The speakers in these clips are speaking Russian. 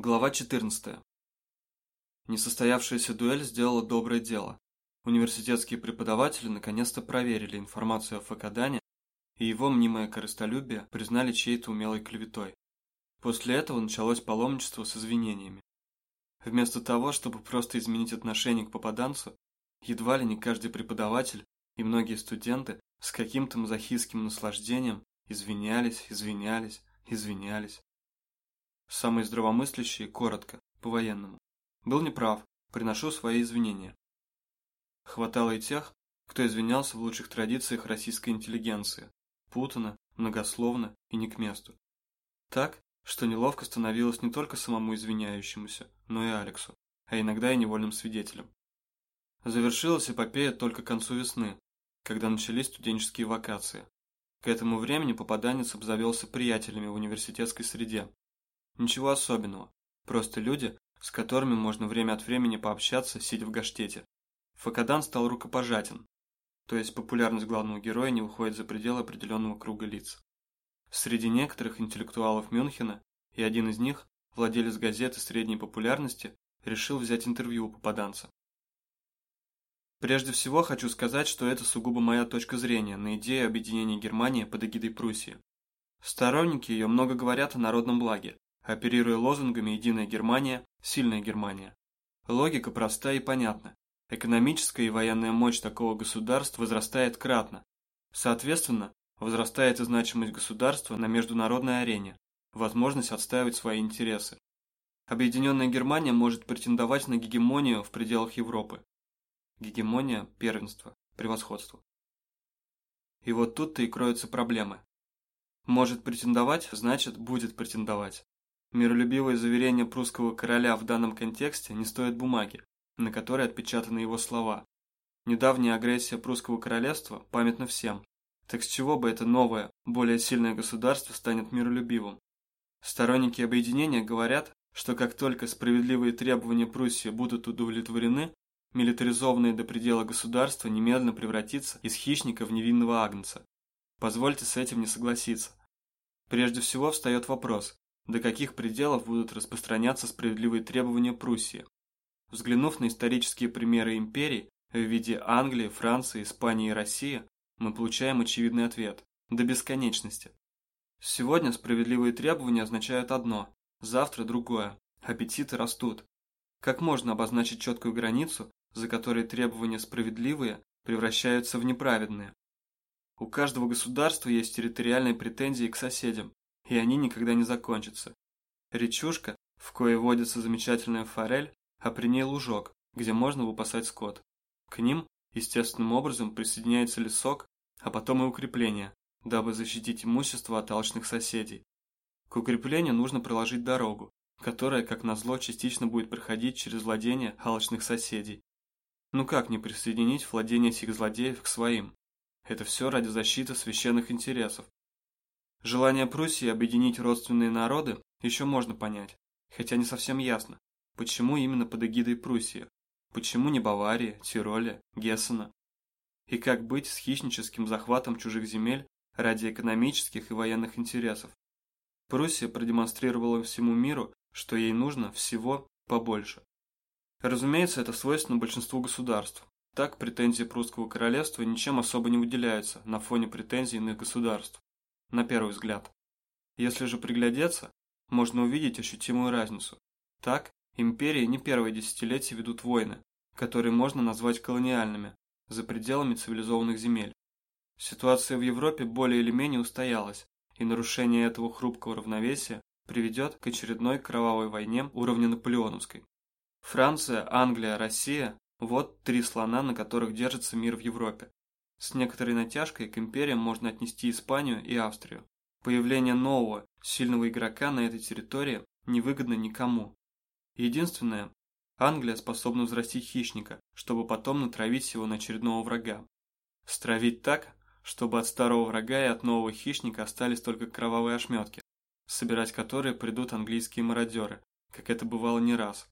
Глава 14. Несостоявшаяся дуэль сделала доброе дело. Университетские преподаватели наконец-то проверили информацию о Факадане, и его мнимое корыстолюбие признали чьей-то умелой клеветой. После этого началось паломничество с извинениями. Вместо того, чтобы просто изменить отношение к попаданцу, едва ли не каждый преподаватель и многие студенты с каким-то мазохистским наслаждением извинялись, извинялись, извинялись. Самый здравомыслящий, коротко, по-военному. Был неправ, приношу свои извинения. Хватало и тех, кто извинялся в лучших традициях российской интеллигенции, путано, многословно и не к месту. Так, что неловко становилось не только самому извиняющемуся, но и Алексу, а иногда и невольным свидетелем. Завершилась эпопея только к концу весны, когда начались студенческие вакации. К этому времени попаданец обзавелся приятелями в университетской среде. Ничего особенного, просто люди, с которыми можно время от времени пообщаться, сидя в гаштете. Факадан стал рукопожатен, то есть популярность главного героя не выходит за пределы определенного круга лиц. Среди некоторых интеллектуалов Мюнхена, и один из них, владелец газеты средней популярности, решил взять интервью у попаданца. Прежде всего хочу сказать, что это сугубо моя точка зрения на идею объединения Германии под эгидой Пруссии. Сторонники ее много говорят о народном благе, оперируя лозунгами «Единая Германия», «Сильная Германия». Логика проста и понятна. Экономическая и военная мощь такого государства возрастает кратно. Соответственно, возрастает и значимость государства на международной арене, возможность отстаивать свои интересы. Объединенная Германия может претендовать на гегемонию в пределах Европы. Гегемония, первенство, превосходство. И вот тут-то и кроются проблемы. Может претендовать, значит будет претендовать. Миролюбивое заверение прусского короля в данном контексте не стоит бумаги, на которой отпечатаны его слова. Недавняя агрессия прусского королевства памятна всем. Так с чего бы это новое, более сильное государство станет миролюбивым? Сторонники объединения говорят, что как только справедливые требования Пруссии будут удовлетворены, милитаризованное до предела государство немедленно превратится из хищника в невинного агнца. Позвольте с этим не согласиться. Прежде всего встает вопрос, до каких пределов будут распространяться справедливые требования Пруссии. Взглянув на исторические примеры империй в виде Англии, Франции, Испании и России, мы получаем очевидный ответ – до бесконечности. Сегодня справедливые требования означают одно, завтра другое, аппетиты растут. Как можно обозначить четкую границу, за которой требования справедливые превращаются в неправедные. У каждого государства есть территориальные претензии к соседям, и они никогда не закончатся. Речушка, в коей водится замечательная форель, а при ней лужок, где можно выпасать скот. К ним естественным образом присоединяется лесок, а потом и укрепление, дабы защитить имущество от алчных соседей. К укреплению нужно проложить дорогу, которая, как назло, частично будет проходить через владения алчных соседей. Ну как не присоединить владение сих злодеев к своим? Это все ради защиты священных интересов. Желание Пруссии объединить родственные народы еще можно понять, хотя не совсем ясно, почему именно под эгидой Пруссии, почему не Бавария, Тироля, Гессена. И как быть с хищническим захватом чужих земель ради экономических и военных интересов. Пруссия продемонстрировала всему миру, что ей нужно всего побольше. Разумеется, это свойственно большинству государств. Так, претензии прусского королевства ничем особо не выделяются на фоне претензий иных государств, на первый взгляд. Если же приглядеться, можно увидеть ощутимую разницу. Так, империи не первые десятилетия ведут войны, которые можно назвать колониальными, за пределами цивилизованных земель. Ситуация в Европе более или менее устоялась, и нарушение этого хрупкого равновесия приведет к очередной кровавой войне уровня наполеоновской. Франция, Англия, Россия – вот три слона, на которых держится мир в Европе. С некоторой натяжкой к империям можно отнести Испанию и Австрию. Появление нового, сильного игрока на этой территории невыгодно никому. Единственное, Англия способна взрастить хищника, чтобы потом натравить его на очередного врага. Стравить так, чтобы от старого врага и от нового хищника остались только кровавые ошметки, собирать которые придут английские мародеры, как это бывало не раз.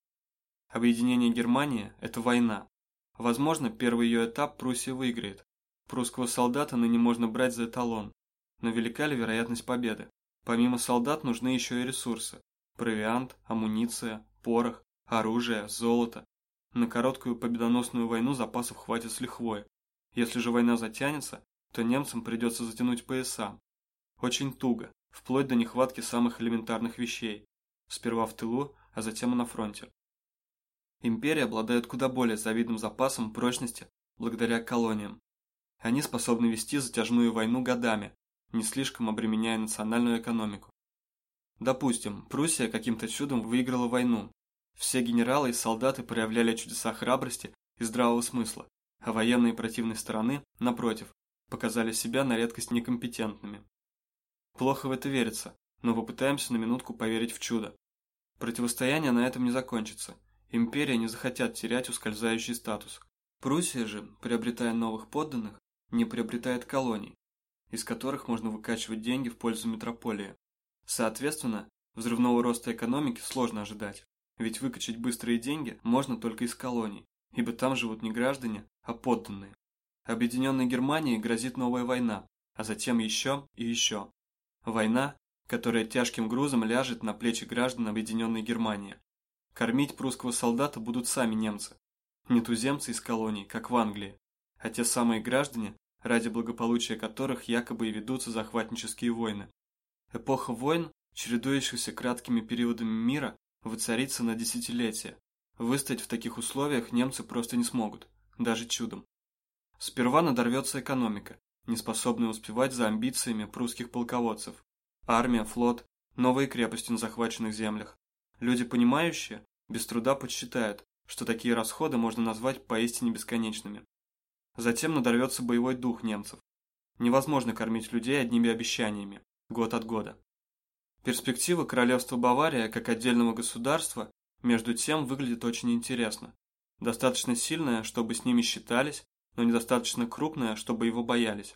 Объединение Германии – это война. Возможно, первый ее этап Пруссия выиграет. Прусского солдата ныне можно брать за эталон. Но велика ли вероятность победы? Помимо солдат нужны еще и ресурсы. провиант, амуниция, порох, оружие, золото. На короткую победоносную войну запасов хватит с лихвой. Если же война затянется, то немцам придется затянуть пояса. Очень туго, вплоть до нехватки самых элементарных вещей. Сперва в тылу, а затем и на фронте. Империя обладает куда более завидным запасом прочности благодаря колониям. Они способны вести затяжную войну годами, не слишком обременяя национальную экономику. Допустим, Пруссия каким-то чудом выиграла войну. Все генералы и солдаты проявляли чудеса храбрости и здравого смысла, а военные противной стороны, напротив, показали себя на редкость некомпетентными. Плохо в это верится, но попытаемся на минутку поверить в чудо. Противостояние на этом не закончится. Империя не захотят терять ускользающий статус. Пруссия же, приобретая новых подданных, не приобретает колоний, из которых можно выкачивать деньги в пользу метрополии. Соответственно, взрывного роста экономики сложно ожидать, ведь выкачать быстрые деньги можно только из колоний, ибо там живут не граждане, а подданные. Объединенной Германии грозит новая война, а затем еще и еще. Война, которая тяжким грузом ляжет на плечи граждан Объединенной Германии. Кормить прусского солдата будут сами немцы, не туземцы из колоний, как в Англии, а те самые граждане, ради благополучия которых якобы и ведутся захватнические войны. Эпоха войн, чередующихся краткими периодами мира, воцарится на десятилетия. Выстоять в таких условиях немцы просто не смогут, даже чудом. Сперва надорвется экономика, не способная успевать за амбициями прусских полководцев. Армия, флот, новые крепости на захваченных землях. Люди, понимающие, без труда подсчитают, что такие расходы можно назвать поистине бесконечными. Затем надорвется боевой дух немцев. Невозможно кормить людей одними обещаниями, год от года. Перспектива королевства Бавария как отдельного государства, между тем, выглядит очень интересно. Достаточно сильная, чтобы с ними считались, но недостаточно крупная, чтобы его боялись.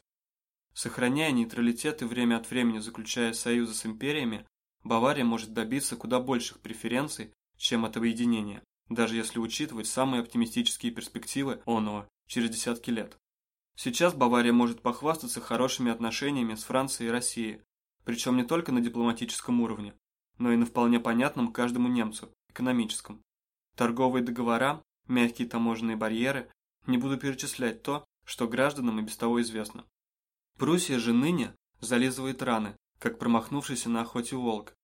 Сохраняя нейтралитет и время от времени заключая союзы с империями, Бавария может добиться куда больших преференций, чем от объединения, даже если учитывать самые оптимистические перспективы оного через десятки лет. Сейчас Бавария может похвастаться хорошими отношениями с Францией и Россией, причем не только на дипломатическом уровне, но и на вполне понятном каждому немцу, экономическом. Торговые договора, мягкие таможенные барьеры, не буду перечислять то, что гражданам и без того известно. Пруссия же ныне зализывает раны, как промахнувшийся на охоте волк.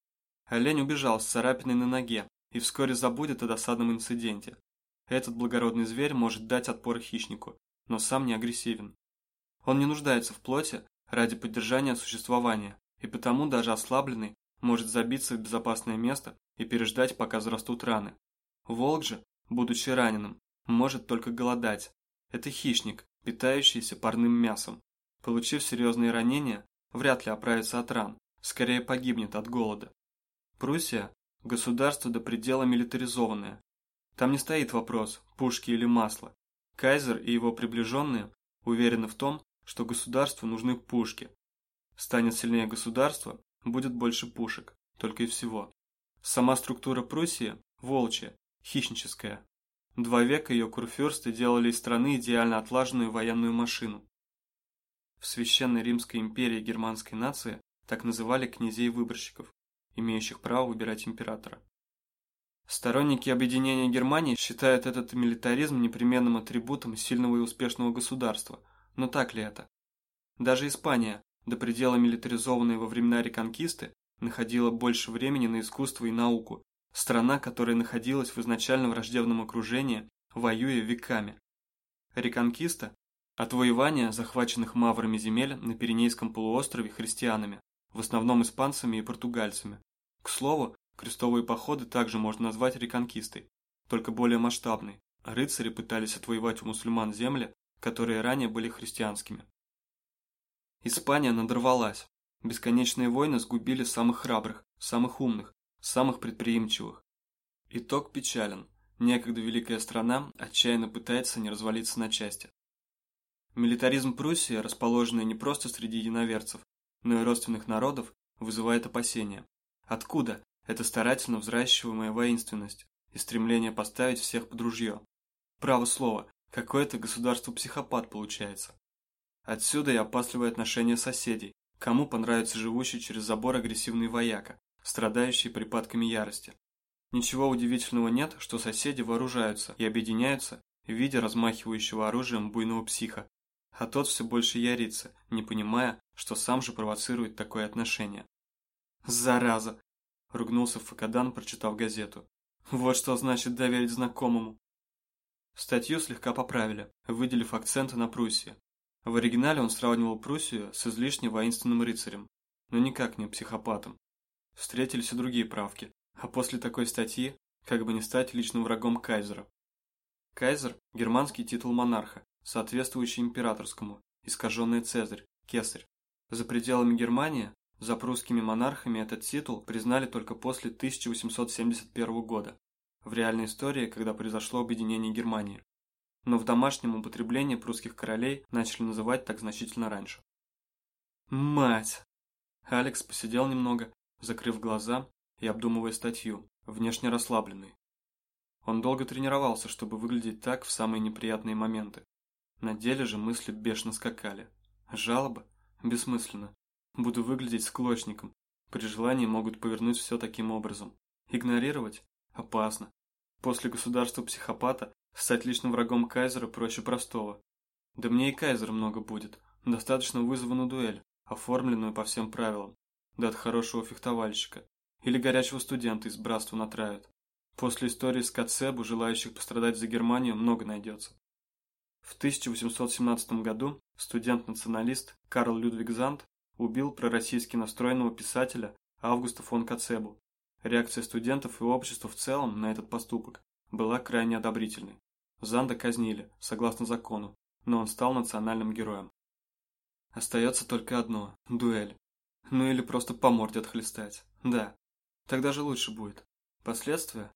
Олень убежал с царапиной на ноге и вскоре забудет о досадном инциденте. Этот благородный зверь может дать отпор хищнику, но сам не агрессивен. Он не нуждается в плоти ради поддержания существования, и потому даже ослабленный может забиться в безопасное место и переждать, пока зарастут раны. Волк же, будучи раненым, может только голодать. Это хищник, питающийся парным мясом. Получив серьезные ранения, вряд ли оправится от ран, скорее погибнет от голода. Пруссия – государство до предела милитаризованное, там не стоит вопрос, пушки или масло. Кайзер и его приближенные уверены в том, что государству нужны пушки. Станет сильнее государство, будет больше пушек, только и всего. Сама структура Пруссии – волчья, хищническая. Два века ее курфюрсты делали из страны идеально отлаженную военную машину. В Священной Римской империи германской нации так называли князей-выборщиков, имеющих право выбирать императора. Сторонники объединения Германии считают этот милитаризм непременным атрибутом сильного и успешного государства. Но так ли это? Даже Испания, до предела милитаризованная во времена реконкисты, находила больше времени на искусство и науку, страна, которая находилась в изначально враждебном окружении, воюя веками. Реконкиста – отвоевание захваченных маврами земель на Пиренейском полуострове христианами, в основном испанцами и португальцами. К слову, Крестовые походы также можно назвать реконкистой, только более масштабной. Рыцари пытались отвоевать у мусульман земли, которые ранее были христианскими. Испания надорвалась. Бесконечные войны сгубили самых храбрых, самых умных, самых предприимчивых. Итог печален. Некогда великая страна отчаянно пытается не развалиться на части. Милитаризм Пруссии, расположенный не просто среди единоверцев, но и родственных народов, вызывает опасения. Откуда, это старательно взращиваемая воинственность и стремление поставить всех под ружье. Право слово, какое-то государство-психопат получается. Отсюда и опасливое отношение соседей, кому понравится живущий через забор агрессивный вояка, страдающие припадками ярости. Ничего удивительного нет, что соседи вооружаются и объединяются в виде размахивающего оружием буйного психа, а тот все больше ярится, не понимая, что сам же провоцирует такое отношение. «Зараза!» – ругнулся Факадан, прочитав газету. «Вот что значит доверить знакомому!» Статью слегка поправили, выделив акценты на Пруссии. В оригинале он сравнивал Пруссию с излишне воинственным рыцарем, но никак не психопатом. Встретились и другие правки, а после такой статьи, как бы не стать личным врагом кайзера. Кайзер – германский титул монарха, соответствующий императорскому, искаженный Цезарь, Кесарь. За пределами Германии, за прусскими монархами этот титул признали только после 1871 года, в реальной истории, когда произошло объединение Германии но в домашнем употреблении прусских королей начали называть так значительно раньше. Мать! Алекс посидел немного, закрыв глаза и обдумывая статью, внешне расслабленный. Он долго тренировался, чтобы выглядеть так в самые неприятные моменты. На деле же мысли бешено скакали. Жалоба? Бессмысленно. Буду выглядеть склочником. При желании могут повернуть все таким образом. Игнорировать? Опасно. После государства-психопата Стать личным врагом Кайзера проще простого. Да мне и Кайзера много будет. Достаточно вызова на дуэль, оформленную по всем правилам. Да от хорошего фехтовальщика. Или горячего студента из братства натравят. После истории с Кацебу желающих пострадать за Германию много найдется. В 1817 году студент-националист Карл Людвиг Зант убил пророссийски настроенного писателя Августа фон Кацебу. Реакция студентов и общества в целом на этот поступок была крайне одобрительной. Занда казнили, согласно закону, но он стал национальным героем. Остается только одно – дуэль. Ну или просто по морде отхлестать. Да, тогда же лучше будет. Последствия?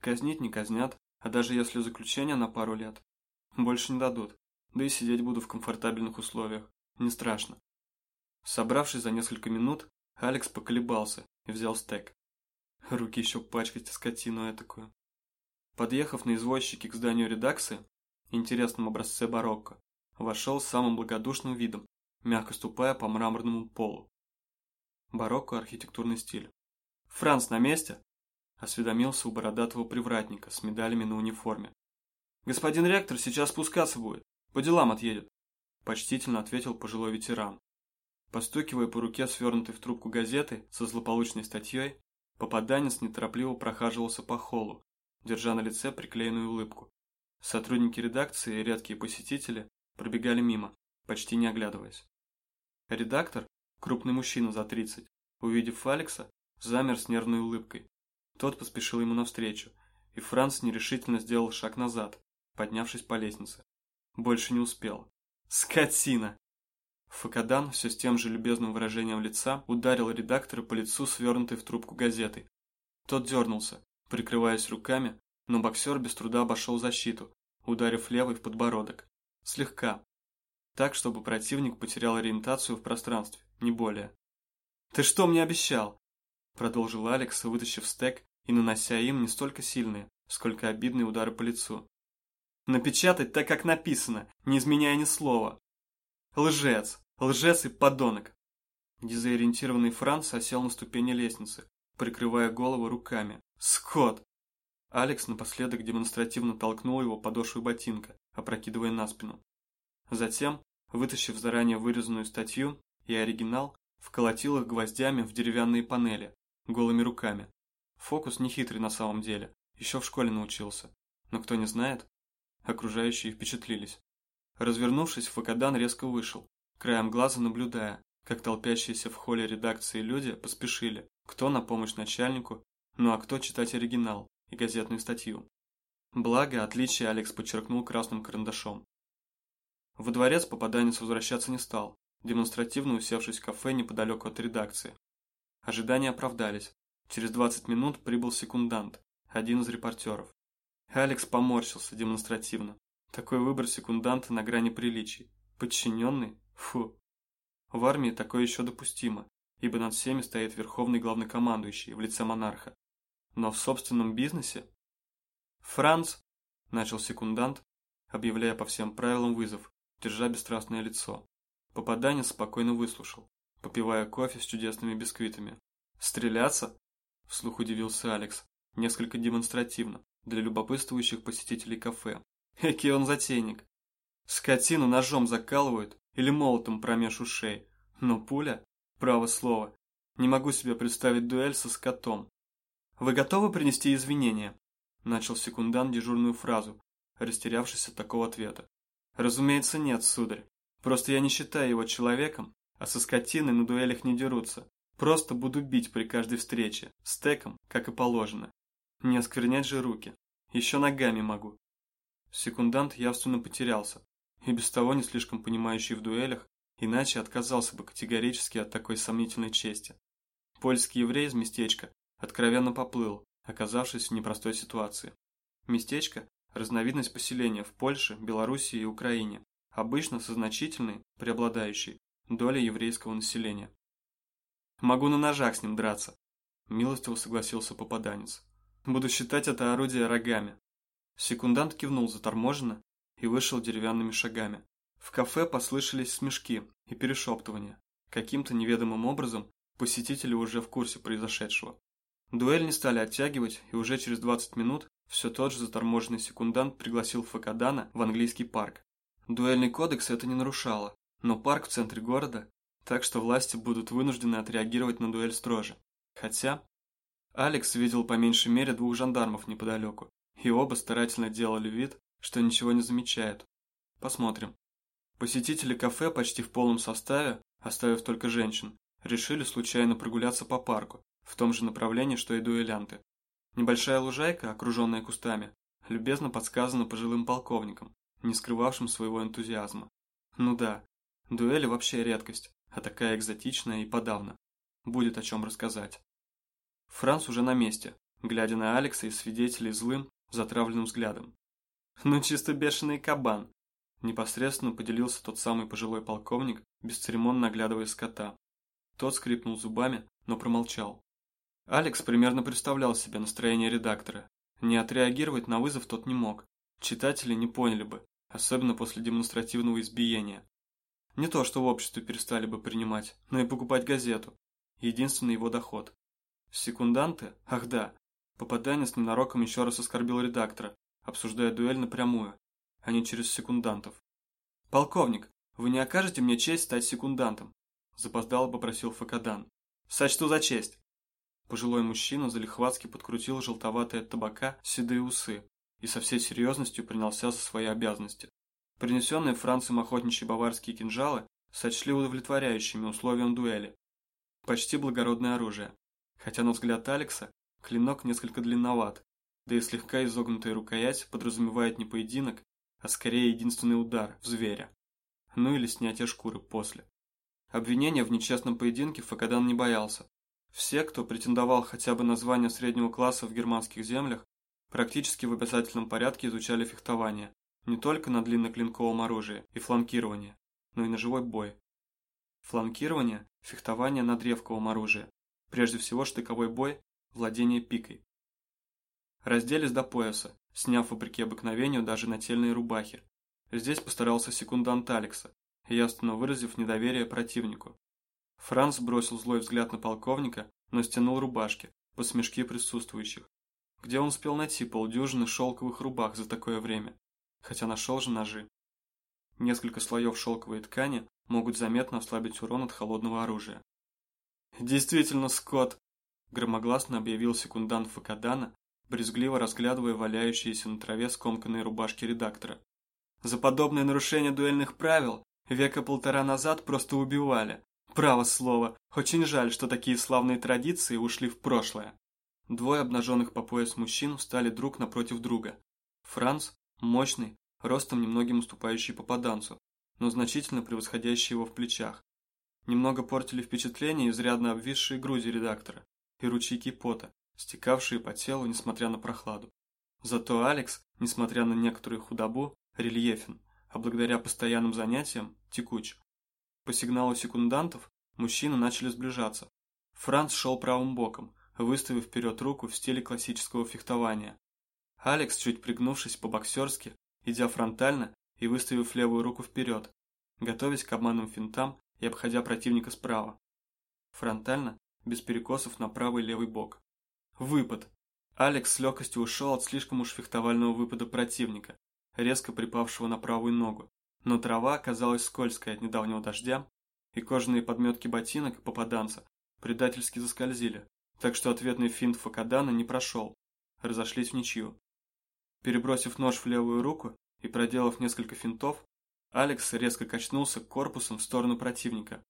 Казнить не казнят, а даже если заключение на пару лет. Больше не дадут, да и сидеть буду в комфортабельных условиях. Не страшно. Собравшись за несколько минут, Алекс поколебался и взял стек. Руки еще пачкать скотину этакую. Подъехав на извозчике к зданию редакции, интересном образце барокко, вошел с самым благодушным видом, мягко ступая по мраморному полу. Барокко – архитектурный стиль. «Франц на месте?» – осведомился у бородатого привратника с медалями на униформе. «Господин ректор сейчас спускаться будет, по делам отъедет», – почтительно ответил пожилой ветеран. Постукивая по руке свернутой в трубку газеты со злополучной статьей, попаданец неторопливо прохаживался по холлу, держа на лице приклеенную улыбку. Сотрудники редакции и редкие посетители пробегали мимо, почти не оглядываясь. Редактор, крупный мужчина за 30, увидев Алекса, замер с нервной улыбкой. Тот поспешил ему навстречу, и Франц нерешительно сделал шаг назад, поднявшись по лестнице. Больше не успел. «Скотина!» Факадан все с тем же любезным выражением лица ударил редактора по лицу, свернутой в трубку газетой. Тот дернулся, прикрываясь руками, но боксер без труда обошел защиту, ударив левой в подбородок. Слегка. Так, чтобы противник потерял ориентацию в пространстве, не более. «Ты что мне обещал?» Продолжил Алекс, вытащив стек и нанося им не столько сильные, сколько обидные удары по лицу. «Напечатать так, как написано, не изменяя ни слова. Лжец! Лжец и подонок!» Дезориентированный Франц осел на ступени лестницы, прикрывая голову руками. «Скот!» Алекс напоследок демонстративно толкнул его подошвой ботинка, опрокидывая на спину. Затем, вытащив заранее вырезанную статью и оригинал, вколотил их гвоздями в деревянные панели, голыми руками. Фокус нехитрый на самом деле, еще в школе научился. Но кто не знает, окружающие впечатлились. Развернувшись, Факадан резко вышел, краем глаза наблюдая, как толпящиеся в холле редакции люди поспешили, кто на помощь начальнику, ну а кто читать оригинал и газетную статью. Благо, отличие Алекс подчеркнул красным карандашом. Во дворец попаданец возвращаться не стал, демонстративно усевшись в кафе неподалеку от редакции. Ожидания оправдались. Через 20 минут прибыл секундант, один из репортеров. Алекс поморщился демонстративно. Такой выбор секунданта на грани приличий. Подчиненный? Фу. В армии такое еще допустимо, ибо над всеми стоит верховный главнокомандующий в лице монарха. Но в собственном бизнесе? «Франц!» – начал секундант, объявляя по всем правилам вызов, держа бесстрастное лицо. Попаданец спокойно выслушал, попивая кофе с чудесными бисквитами. «Стреляться? вслух удивился Алекс, несколько демонстративно, для любопытствующих посетителей кафе. Экий он затейник. Скотину ножом закалывают или молотом промеж ушей. Но пуля, право слово, не могу себе представить дуэль со скотом. Вы готовы принести извинения? Начал секундант дежурную фразу, растерявшись от такого ответа. Разумеется, нет, сударь. Просто я не считаю его человеком, а со скотиной на дуэлях не дерутся. Просто буду бить при каждой встрече, стеком, как и положено. Не осквернять же руки. Еще ногами могу. Секундант явственно потерялся, и без того не слишком понимающий в дуэлях, иначе отказался бы категорически от такой сомнительной чести. Польский еврей из местечка откровенно поплыл, оказавшись в непростой ситуации. Местечко – разновидность поселения в Польше, Белоруссии и Украине, обычно со значительной, преобладающей, долей еврейского населения. «Могу на ножах с ним драться», – милостиво согласился попаданец. «Буду считать это орудие рогами». Секундант кивнул заторможенно и вышел деревянными шагами. В кафе послышались смешки и перешептывания. Каким-то неведомым образом посетители уже в курсе произошедшего. Дуэль не стали оттягивать, и уже через 20 минут все тот же заторможенный секундант пригласил Факадана в английский парк. Дуэльный кодекс это не нарушало, но парк в центре города, так что власти будут вынуждены отреагировать на дуэль строже. Хотя... Алекс видел по меньшей мере двух жандармов неподалеку, и оба старательно делали вид, что ничего не замечают. Посмотрим. Посетители кафе почти в полном составе, оставив только женщин, решили случайно прогуляться по парку, в том же направлении, что и дуэлянты. Небольшая лужайка, окруженная кустами, любезно подсказана пожилым полковникам, не скрывавшим своего энтузиазма. Ну да, дуэли вообще редкость, а такая экзотичная и подавно. Будет о чем рассказать. Франц уже на месте, глядя на Алекса и свидетелей злым, затравленным взглядом. «Ну чисто бешеный кабан!» Непосредственно поделился тот самый пожилой полковник, бесцеремонно оглядывая скота. Тот скрипнул зубами, но промолчал. Алекс примерно представлял себе настроение редактора. Не отреагировать на вызов тот не мог. Читатели не поняли бы, особенно после демонстративного избиения. Не то, что в обществе перестали бы принимать, но и покупать газету. Единственный его доход. Секунданты? Ах да. Попаданец ненароком еще раз оскорбил редактора, обсуждая дуэль напрямую, а не через секундантов. «Полковник, вы не окажете мне честь стать секундантом?» Запоздало попросил Факадан. «Сочту за честь». Пожилой мужчина залихватски подкрутил желтоватые от табака седые усы и со всей серьезностью принялся за свои обязанности. Принесенные Францем охотничьи баварские кинжалы сочли удовлетворяющими условиям дуэли. Почти благородное оружие. Хотя на взгляд Алекса клинок несколько длинноват, да и слегка изогнутая рукоять подразумевает не поединок, а скорее единственный удар в зверя. Ну или снятие шкуры после. Обвинения в нечестном поединке Факадан не боялся. Все, кто претендовал хотя бы на звание среднего класса в германских землях, практически в обязательном порядке изучали фехтование, не только на длинноклинковом оружии и фланкирование, но и на живой бой. Фланкирование – фехтование на древковом оружии, прежде всего штыковой бой – владение пикой. Разделись до пояса, сняв вопреки обыкновению даже нательные рубахи. Здесь постарался секундант Алекса, ясно выразив недоверие противнику. Франц бросил злой взгляд на полковника, но стянул рубашки, по смешке присутствующих. Где он успел найти полдюжины шелковых рубах за такое время? Хотя нашел же ножи. Несколько слоев шелковой ткани могут заметно ослабить урон от холодного оружия. «Действительно, Скотт!» – громогласно объявил секундант Факадана, брезгливо разглядывая валяющиеся на траве скомканные рубашки редактора. «За подобное нарушение дуэльных правил века полтора назад просто убивали, Право слово, очень жаль, что такие славные традиции ушли в прошлое. Двое обнаженных по пояс мужчин встали друг напротив друга. Франц, мощный, ростом немногим уступающий попаданцу, но значительно превосходящий его в плечах. Немного портили впечатление изрядно обвисшие груди редактора и ручейки пота, стекавшие по телу, несмотря на прохладу. Зато Алекс, несмотря на некоторую худобу, рельефен, а благодаря постоянным занятиям – текуч. По сигналу секундантов мужчины начали сближаться. Франц шел правым боком, выставив вперед руку в стиле классического фехтования. Алекс, чуть пригнувшись по-боксерски, идя фронтально и выставив левую руку вперед, готовясь к обманным финтам и обходя противника справа. Фронтально, без перекосов на правый и левый бок. Выпад. Алекс с легкостью ушел от слишком уж фехтовального выпада противника, резко припавшего на правую ногу. Но трава оказалась скользкой от недавнего дождя, и кожаные подметки ботинок попаданца предательски заскользили, так что ответный финт Факадана не прошел, разошлись в ничью. Перебросив нож в левую руку и проделав несколько финтов, Алекс резко качнулся корпусом в сторону противника.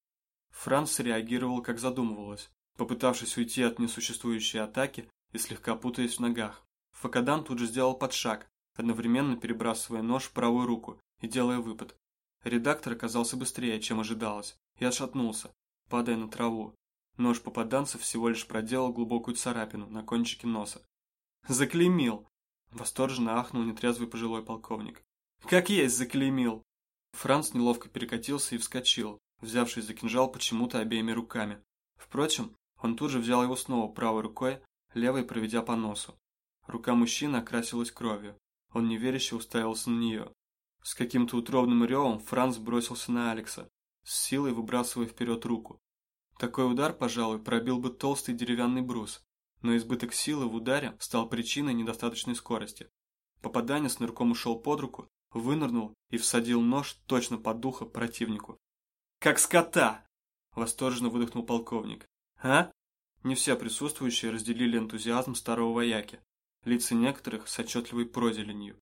Франц реагировал, как задумывалось, попытавшись уйти от несуществующей атаки и слегка путаясь в ногах. Факадан тут же сделал подшаг, одновременно перебрасывая нож в правую руку и делая выпад. Редактор оказался быстрее, чем ожидалось, и отшатнулся, падая на траву. Нож попаданца всего лишь проделал глубокую царапину на кончике носа. «Заклеймил!» – восторженно ахнул нетрезвый пожилой полковник. «Как есть заклеймил!» Франц неловко перекатился и вскочил, взявшись за кинжал почему-то обеими руками. Впрочем, он тут же взял его снова правой рукой, левой проведя по носу. Рука мужчины окрасилась кровью. Он неверяще уставился на нее. С каким-то утробным ревом Франц бросился на Алекса, с силой выбрасывая вперед руку. Такой удар, пожалуй, пробил бы толстый деревянный брус, но избыток силы в ударе стал причиной недостаточной скорости. Попаданец нырком ушел под руку, вынырнул и всадил нож точно под духо противнику. «Как скота!» – восторженно выдохнул полковник. «А?» Не все присутствующие разделили энтузиазм старого вояки. Лица некоторых с отчетливой прозеленью.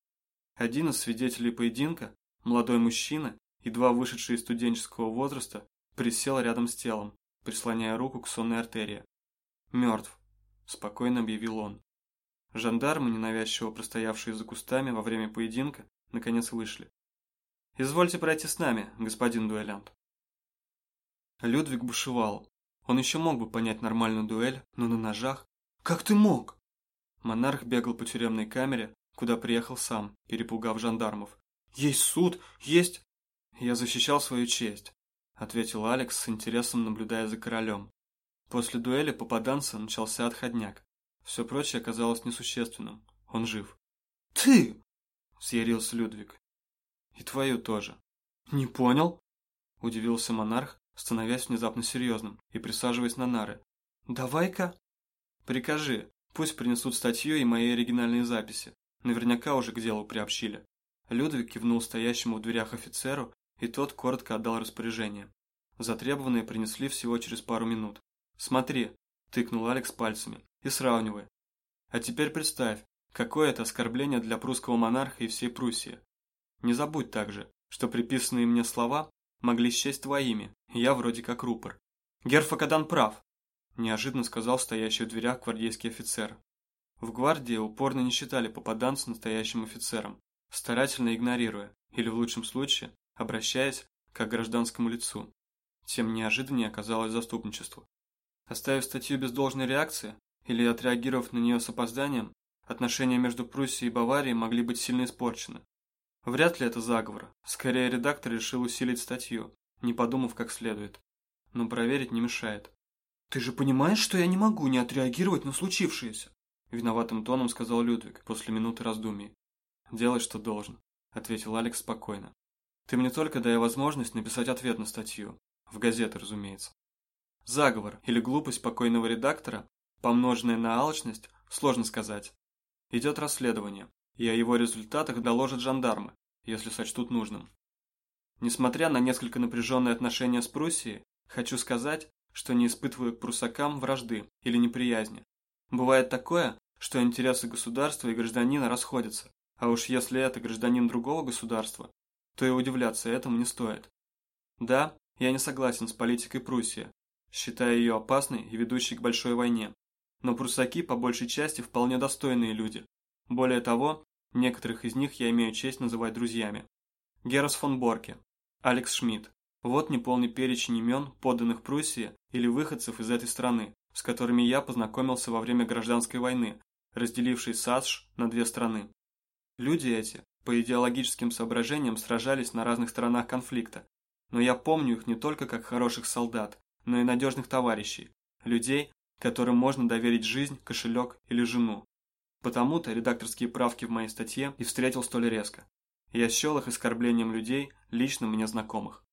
Один из свидетелей поединка, молодой мужчина, едва вышедший из студенческого возраста, присел рядом с телом, прислоняя руку к сонной артерии. «Мертв», – спокойно объявил он. Жандармы, ненавязчиво простоявшие за кустами во время поединка, наконец вышли. «Извольте пройти с нами, господин дуэлянт». Людвиг бушевал. Он еще мог бы понять нормальную дуэль, но на ножах... «Как ты мог?» Монарх бегал по тюремной камере, куда приехал сам, перепугав жандармов. «Есть суд, есть...» «Я защищал свою честь», — ответил Алекс с интересом, наблюдая за королем. После дуэли попаданца начался отходняк. Все прочее оказалось несущественным. Он жив. «Ты!» — съярился Людвиг. «И твою тоже». «Не понял?» — удивился монарх, становясь внезапно серьезным и присаживаясь на нары. «Давай-ка...» «Прикажи, пусть принесут статью и мои оригинальные записи. Наверняка уже к делу приобщили». Людвиг кивнул стоящему в дверях офицеру, и тот коротко отдал распоряжение. Затребованные принесли всего через пару минут. «Смотри», – тыкнул Алекс пальцами, – «и сравнивай. А теперь представь, какое это оскорбление для прусского монарха и всей Пруссии. Не забудь также, что приписанные мне слова могли счесть твоими, я вроде как рупор. Герфакадан прав, неожиданно сказал стоящий в дверях гвардейский офицер. В гвардии упорно не считали попаданца настоящим офицером, старательно игнорируя, или в лучшем случае, обращаясь как к гражданскому лицу. Тем неожиданнее оказалось заступничество. Оставив статью без должной реакции, или отреагировав на нее с опозданием, отношения между Пруссией и Баварией могли быть сильно испорчены. Вряд ли это заговор. Скорее, редактор решил усилить статью, не подумав как следует. Но проверить не мешает. «Ты же понимаешь, что я не могу не отреагировать на случившееся?» Виноватым тоном сказал Людвиг после минуты раздумий. «Делай, что должен», — ответил Алекс спокойно. «Ты мне только дай возможность написать ответ на статью. В газеты, разумеется. Заговор или глупость покойного редактора, помноженная на алчность, сложно сказать. Идет расследование и о его результатах доложат жандармы, если сочтут нужным. Несмотря на несколько напряженные отношения с Пруссией, хочу сказать, что не испытываю к прусакам вражды или неприязни. Бывает такое, что интересы государства и гражданина расходятся, а уж если это гражданин другого государства, то и удивляться этому не стоит. Да, я не согласен с политикой Пруссии, считая ее опасной и ведущей к большой войне, но прусаки по большей части вполне достойные люди. Более того, Некоторых из них я имею честь называть друзьями. Герас фон Борке, Алекс Шмидт. Вот неполный перечень имен, подданных Пруссии или выходцев из этой страны, с которыми я познакомился во время гражданской войны, разделившей САСШ на две страны. Люди эти, по идеологическим соображениям, сражались на разных сторонах конфликта, но я помню их не только как хороших солдат, но и надежных товарищей, людей, которым можно доверить жизнь, кошелек или жену. Потому-то редакторские правки в моей статье и встретил столь резко. Я счел их оскорблением людей, лично мне знакомых.